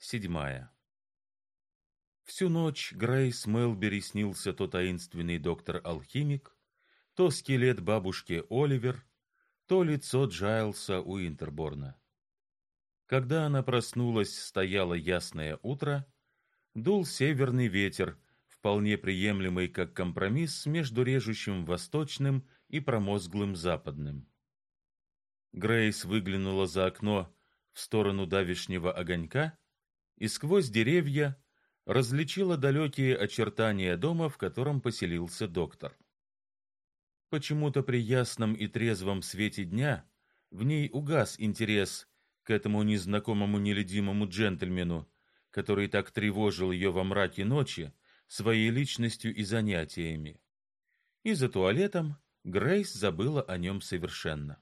седьмая. Всю ночь Грейс Мелбери снился то таинственный доктор-алхимик, то скелет бабушки Оливер, то лицо Джайлса Уинтерборна. Когда она проснулась, стояло ясное утро, дул северный ветер, вполне приемлемый как компромисс между режущим восточным и промозглым западным. Грейс выглянула за окно в сторону давишнего огонька и сквозь деревья различила далекие очертания дома, в котором поселился доктор. Почему-то при ясном и трезвом свете дня в ней угас интерес к этому незнакомому нелюдимому джентльмену, который так тревожил ее во мраке ночи своей личностью и занятиями. И за туалетом Грейс забыла о нем совершенно.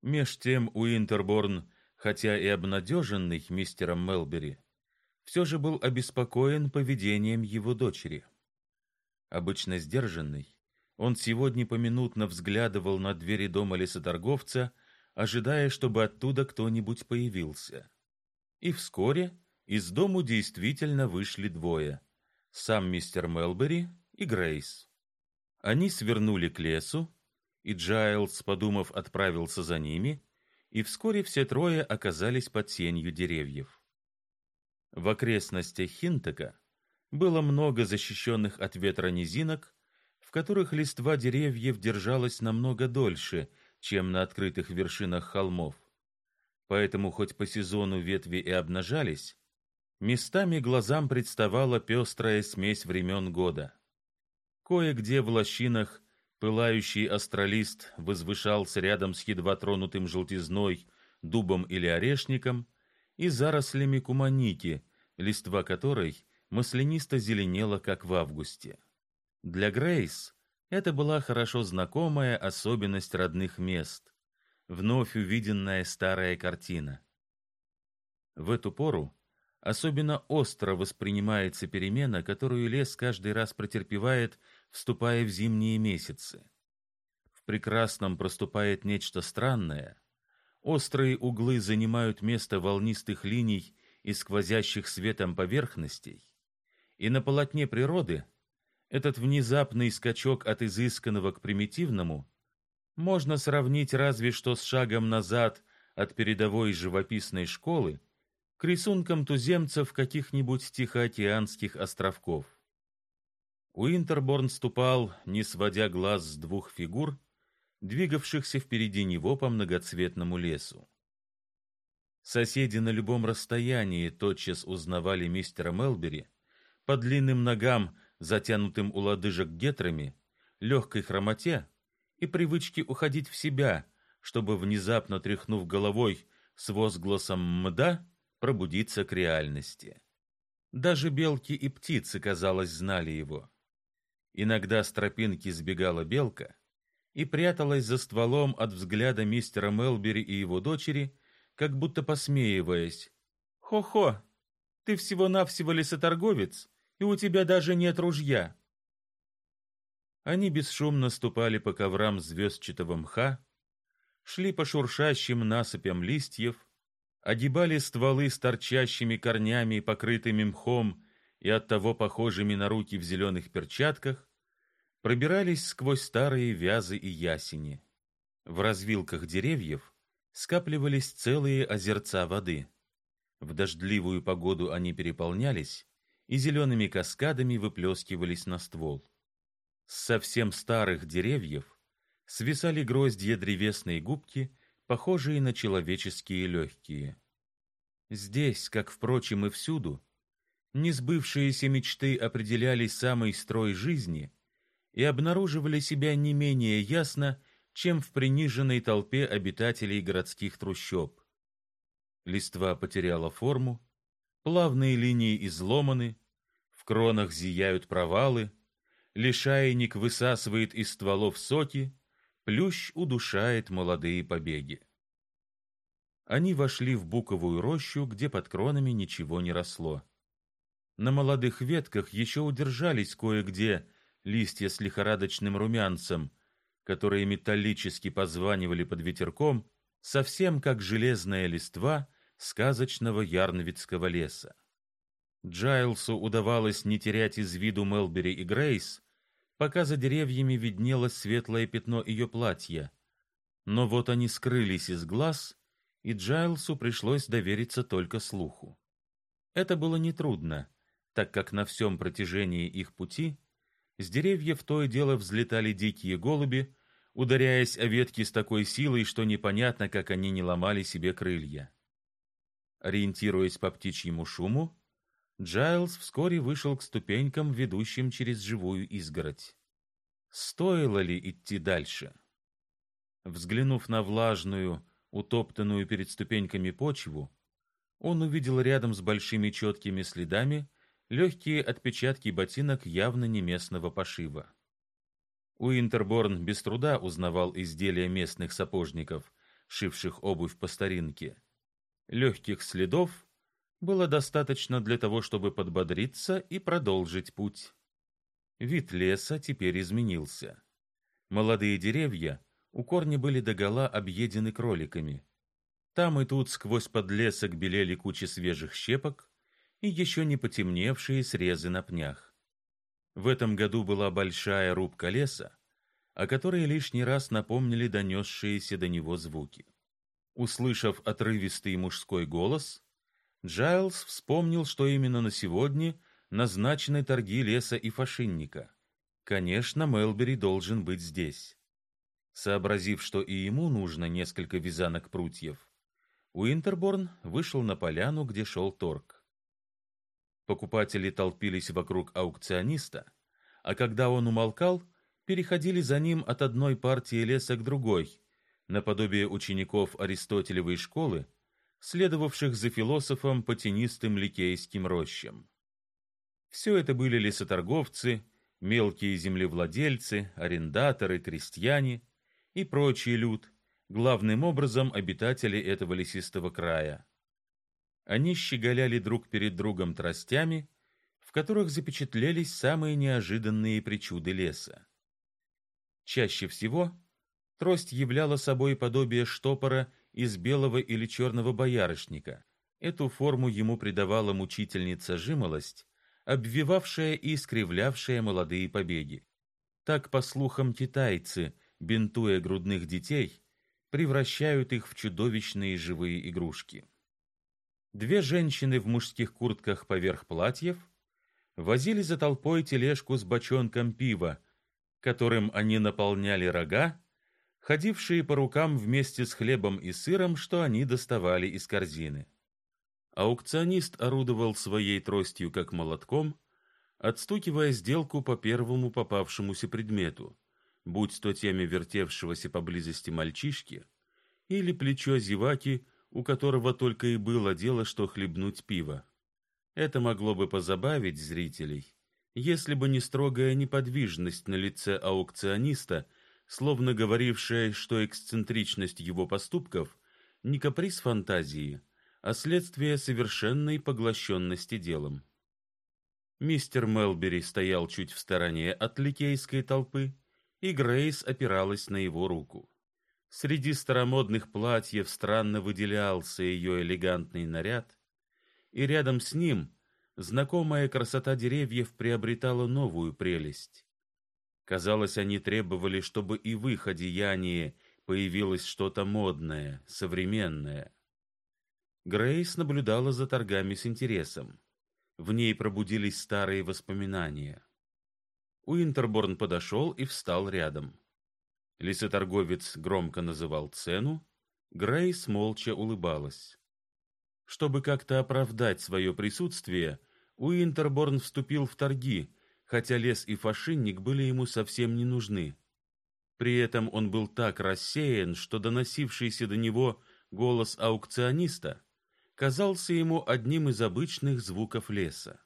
Меж тем Уинтерборн, хотя и обнадеженный мистером Мелбери, все же был обеспокоен поведением его дочери. Обычно сдержанный, он сегодня поминутно взглядывал на двери дома лесоторговца, ожидая, чтобы оттуда кто-нибудь появился. И вскоре из дому действительно вышли двое: сам мистер Мелбери и Грейс. Они свернули к лесу, и Джайлс, подумав, отправился за ними, и вскоре все трое оказались под сенью деревьев. В окрестностях Хинтека было много защищенных от ветра низинок, в которых листва деревьев держалась намного дольше, чем на открытых вершинах холмов. Поэтому хоть по сезону ветви и обнажались, местами глазам представала пестрая смесь времен года. Кое-где в лощинах пылающий астролист возвышался рядом с едва тронутым желтизной дубом или орешником и зарослями куманики, листва которой маслянисто зеленела, как в августе. Для Грейс это была хорошо знакомая особенность родных мест, вновь увиденная старая картина. В эту пору особенно остро воспринимается перемена, которую лес каждый раз претерпевает, вступая в зимние месяцы. В прекрасном проступает нечто странное. Острые углы занимают место волнистых линий и сквозящих светом поверхностей, и на полотне природы этот внезапный скачок от изысканного к примитивному можно сравнить разве что с шагом назад от передовой живописной школы к рисункам туземцев каких-нибудь тихоокеанских островков. Уинтерборн ступал, не сводя глаз с двух фигур, двигавшихся впереди него по многоцветному лесу. Соседи на любом расстоянии тотчас узнавали мистера Мелбери по длинным ногам, затянутым у лодыжек гетрами, легкой хромоте и привычке уходить в себя, чтобы внезапно тряхнув головой с возгласом мда пробудиться к реальности. Даже белки и птицы, казалось, знали его. Иногда с тропинки сбегала белка и пряталась за стволом от взгляда мистера Мелбери и его дочери, как будто посмеиваясь. «Хо-хо, ты всего-навсего лесоторговец, и у тебя даже нет ружья». Они бесшумно ступали по коврам звездчатого мха, шли по шуршащим насыпям листьев, огибали стволы с торчащими корнями, покрытыми мхом и оттого похожими на руки в зеленых перчатках, пробирались сквозь старые вязы и ясени. В развилках деревьев скапливались целые озерца воды. В дождливую погоду они переполнялись и зелеными каскадами выплескивались на ствол. С совсем старых деревьев свисали гроздья древесной губки, похожие на человеческие легкие. Здесь, как впрочем и всюду, несбывшиеся мечты определяли самый строй жизни и обнаруживали себя не менее ясно, чем в приниженной толпе обитателей городских трущоб. Листва потеряла форму, плавные линии изломаны, в кронах зияют провалы, лишайник высасывает из стволов соки, плющ удушает молодые побеги. Они вошли в буковую рощу, где под кронами ничего не росло. На молодых ветках еще удержались кое-где листья с лихорадочным румянцем, которые металлически позванивали под ветерком, совсем как железная листва сказочного Ярнвицкого леса. Джайлсу удавалось не терять из виду Мелбери и Грейс, пока за деревьями виднелось светлое пятно ее платья. Но вот они скрылись из глаз, и Джайлсу пришлось довериться только слуху. Это было нетрудно, так как на всем протяжении их пути с деревьев то и дело взлетали дикие голуби, ударяясь о ветки с такой силой, что непонятно, как они не ломали себе крылья. Ориентируясь по птичьему шуму, Джайлс вскоре вышел к ступенькам, ведущим через живую изгородь. Стоило ли идти дальше? Взглянув на влажную, утоптанную перед ступеньками почву, он увидел рядом с большими четкими следами легкие отпечатки ботинок явно не местного пошива. Уинтерборн без труда узнавал изделия местных сапожников, шивших обувь по старинке. Легких следов было достаточно для того, чтобы подбодриться и продолжить путь. Вид леса теперь изменился. Молодые деревья у корня были догола объедены кроликами. Там и тут сквозь подлесок белели кучи свежих щепок и еще не потемневшие срезы на пнях. В этом году была большая рубка леса, о которой лишний раз напомнили донесшиеся до него звуки. Услышав отрывистый мужской голос, Джайлс вспомнил, что именно на сегодня назначены торги леса и фашинника. Конечно, Мелбери должен быть здесь. Сообразив, что и ему нужно несколько вязанок прутьев, Уинтерборн вышел на поляну, где шел торг. Покупатели толпились вокруг аукциониста, а когда он умолкал, переходили за ним от одной партии леса к другой, наподобие учеников Аристотелевой школы, следовавших за философом по тенистым ликейским рощам. Все это были лесоторговцы, мелкие землевладельцы, арендаторы, крестьяне и прочий люд, главным образом обитатели этого лесистого края. Они щеголяли друг перед другом тростями, в которых запечатлелись самые неожиданные причуды леса. Чаще всего трость являла собой подобие штопора из белого или черного боярышника. Эту форму ему придавала мучительница жимолость, обвивавшая и искривлявшая молодые побеги. Так, по слухам, китайцы, бинтуя грудных детей, превращают их в чудовищные живые игрушки. Две женщины в мужских куртках поверх платьев возили за толпой тележку с бочонком пива, которым они наполняли рога, ходившие по рукам вместе с хлебом и сыром, что они доставали из корзины. Аукционист орудовал своей тростью как молотком, отстукивая сделку по первому попавшемуся предмету будь то теме вертевшегося поблизости мальчишки или плечо зеваки, у которого только и было дело, что хлебнуть пиво. Это могло бы позабавить зрителей, если бы не строгая неподвижность на лице аукциониста, словно говорившая, что эксцентричность его поступков не каприз фантазии, а следствие совершенной поглощенности делом. Мистер Мелбери стоял чуть в стороне от ликейской толпы, и Грейс опиралась на его руку. Среди старомодных платьев странно выделялся ее элегантный наряд, и рядом с ним знакомая красота деревьев приобретала новую прелесть. Казалось, они требовали, чтобы и в их одеянии появилось что-то модное, современное. Грейс наблюдала за торгами с интересом. В ней пробудились старые воспоминания. Уинтерборн подошел и встал рядом. Лесоторговец громко называл цену, Грейс молча улыбалась. Чтобы как-то оправдать свое присутствие, Уинтерборн вступил в торги, хотя лес и фашинник были ему совсем не нужны. При этом он был так рассеян, что доносившийся до него голос аукциониста казался ему одним из обычных звуков леса.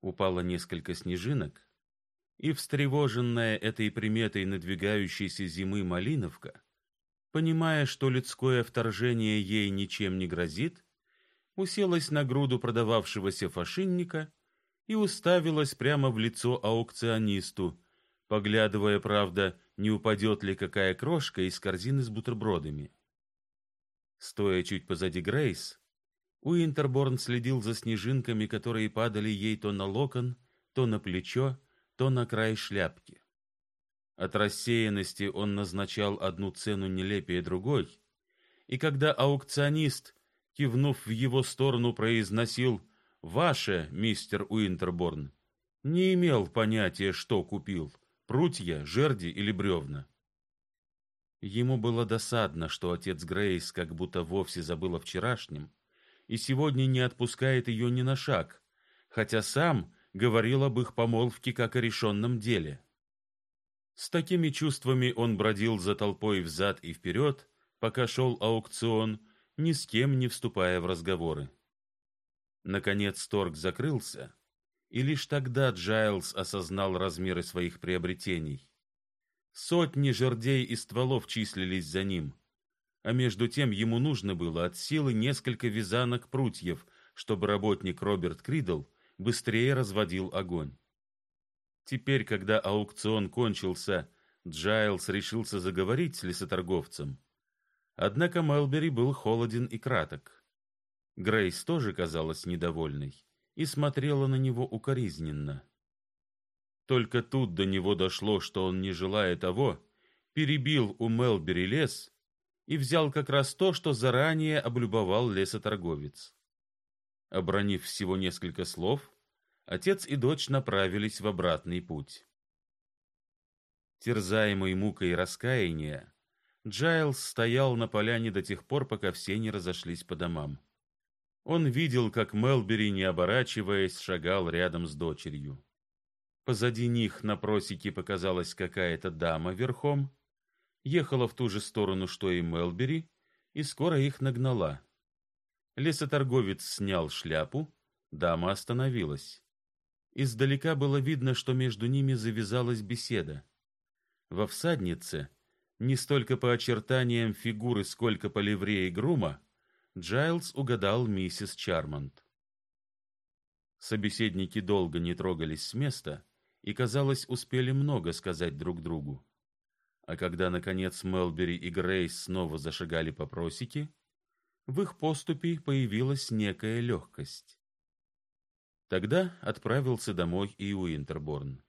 Упало несколько снежинок, и встревоженная этой приметой надвигающейся зимы Малиновка, понимая, что людское вторжение ей ничем не грозит, уселась на груду продававшегося фашинника и уставилась прямо в лицо аукционисту, поглядывая, правда, не упадет ли какая крошка из корзины с бутербродами. Стоя чуть позади Грейс, Уинтерборн следил за снежинками, которые падали ей то на локон, то на плечо, то на край шляпки. От рассеянности он назначал одну цену нелепее другой, и когда аукционист, кивнув в его сторону, произносил «Ваше, мистер Уинтерборн», не имел понятия, что купил — прутья, жерди или бревна. Ему было досадно, что отец Грейс как будто вовсе забыл о вчерашнем, и сегодня не отпускает ее ни на шаг, хотя сам говорил об их помолвке как о решенном деле. С такими чувствами он бродил за толпой взад и вперед, пока шел аукцион, ни с кем не вступая в разговоры. Наконец торг закрылся, и лишь тогда Джайлз осознал размеры своих приобретений. Сотни жердей и стволов числились за ним а между тем ему нужно было от силы несколько вязанок прутьев, чтобы работник Роберт Кридл быстрее разводил огонь. Теперь, когда аукцион кончился, Джайлс решился заговорить с лесоторговцем. Однако Мелбери был холоден и краток. Грейс тоже казалась недовольной и смотрела на него укоризненно. Только тут до него дошло, что он, не желая того, перебил у Мелбери лес и взял как раз то, что заранее облюбовал лесоторговец. Обронив всего несколько слов, отец и дочь направились в обратный путь. Терзаемый мукой раскаяния, Джайлс стоял на поляне до тех пор, пока все не разошлись по домам. Он видел, как Мелбери, не оборачиваясь, шагал рядом с дочерью. Позади них на просеке показалась какая-то дама верхом, ехала в ту же сторону, что и Мелбери, и скоро их нагнала. Лесоторговец снял шляпу, дама остановилась. Издалека было видно, что между ними завязалась беседа. Во всаднице, не столько по очертаниям фигуры, сколько по ливреи грума, Джайлз угадал миссис Чармонт. Собеседники долго не трогались с места и, казалось, успели много сказать друг другу. А когда, наконец, Мелбери и Грейс снова зашагали по просеке, в их поступе появилась некая легкость. Тогда отправился домой и Уинтерборн.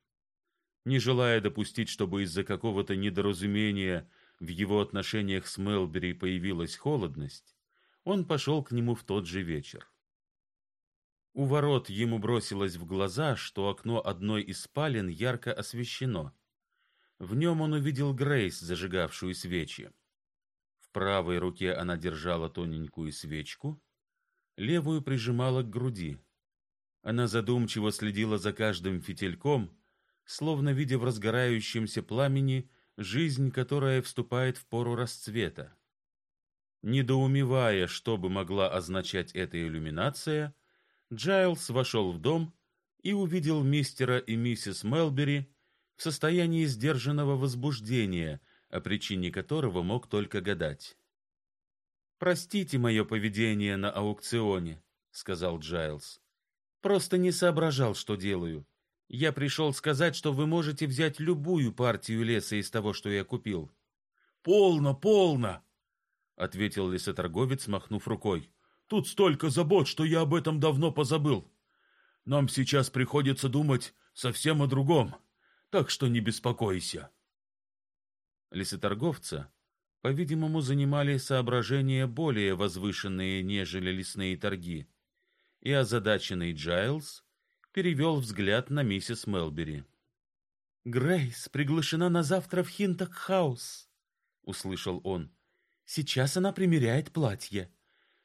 Не желая допустить, чтобы из-за какого-то недоразумения в его отношениях с Мелбери появилась холодность, он пошел к нему в тот же вечер. У ворот ему бросилось в глаза, что окно одной из спален ярко освещено. В нем он увидел Грейс, зажигавшую свечи. Правой руке она держала тоненькую свечку, левую прижимала к груди. Она задумчиво следила за каждым фитильком, словно видя в разгорающемся пламени жизнь, которая вступает в пору расцвета. Недоумевая, что бы могла означать эта иллюминация, Джайлс вошел в дом и увидел мистера и миссис Мелбери, в состоянии сдержанного возбуждения, о причине которого мог только гадать. Простите мое поведение на аукционе, сказал Джайлс. Просто не соображал, что делаю. Я пришел сказать, что вы можете взять любую партию леса из того, что я купил. Полно, полно, ответил лесоторговец, махнув рукой. Тут столько забот, что я об этом давно позабыл. Нам сейчас приходится думать совсем о другом так что не беспокойся. Лесоторговца, по-видимому, занимали соображения более возвышенные, нежели лесные торги, и озадаченный Джайлз перевел взгляд на миссис Мелбери. Грейс приглашена на завтра в Хинток-хаус, услышал он. Сейчас она примеряет платье.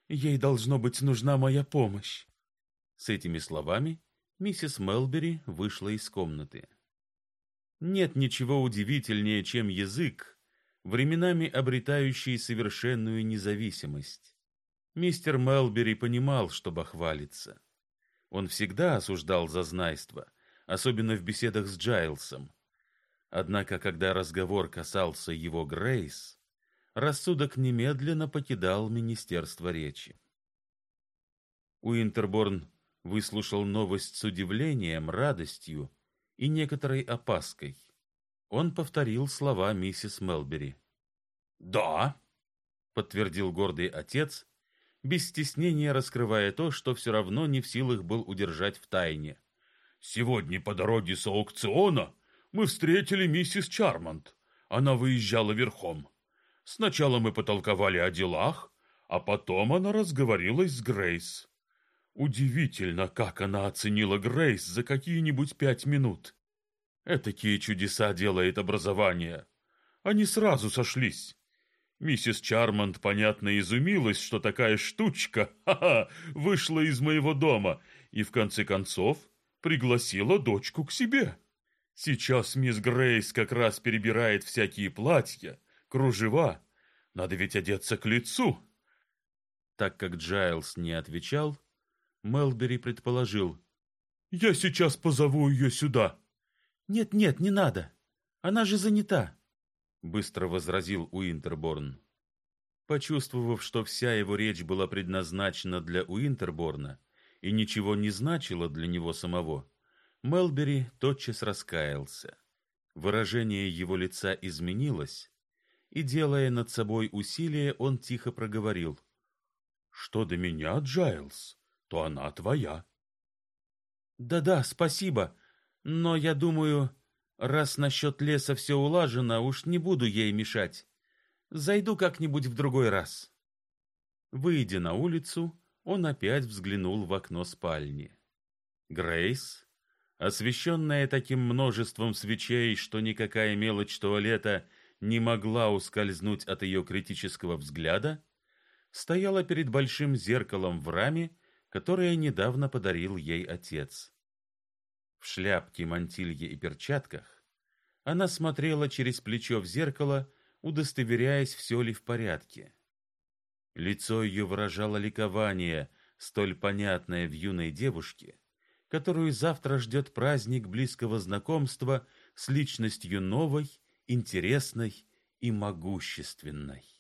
Ей должно быть нужна моя помощь. С этими словами миссис Мелбери вышла из комнаты. Нет ничего удивительнее, чем язык, временами обретающий совершенную независимость. Мистер Мелбери понимал, что бахвалится. Он всегда осуждал зазнайство, особенно в беседах с Джайлсом. Однако, когда разговор касался его Грейс, рассудок немедленно покидал министерство речи. Уинтерборн выслушал новость с удивлением, радостью и некоторой опаской. Он повторил слова миссис Мелбери. "Да", подтвердил гордый отец, без стеснения раскрывая то, что все равно не в силах был удержать в тайне. Сегодня по дороге с аукциона мы встретили миссис Чармонт. Она выезжала верхом. Сначала мы потолковали о делах, а потом она разговорилась с Грейс. Удивительно, как она оценила Грейс за какие-нибудь пять минут. Этакие чудеса делает образование. Они сразу сошлись. Миссис Чармонт, понятно, изумилась, что такая штучка ха-ха, вышла из моего дома и, в конце концов, пригласила дочку к себе. Сейчас мисс Грейс как раз перебирает всякие платья, кружева. Надо ведь одеться к лицу. Так как Джайлс не отвечал, Мелбери предположил. «Я сейчас позову ее сюда». «Нет-нет, не надо. Она же занята» быстро возразил Уинтерборн. Почувствовав, что вся его речь была предназначена для Уинтерборна и ничего не значила для него самого, Мелбери тотчас раскаялся. Выражение его лица изменилось, и делая над собой усилие, он тихо проговорил: "Что до меня, Джайлс, то она твоя". "Да-да, спасибо, но я думаю, Раз насчет леса все улажено, уж не буду ей мешать. Зайду как-нибудь в другой раз. Выйдя на улицу, он опять взглянул в окно спальни. Грейс, освещенная таким множеством свечей, что никакая мелочь туалета не могла ускользнуть от ее критического взгляда, стояла перед большим зеркалом в раме, которое недавно подарил ей отец. В шляпке, мантилье и перчатках она смотрела через плечо в зеркало, удостоверяясь, все ли в порядке. Лицо ее выражало ликование, столь понятное в юной девушке, которую завтра ждет праздник близкого знакомства с личностью новой, интересной и могущественной.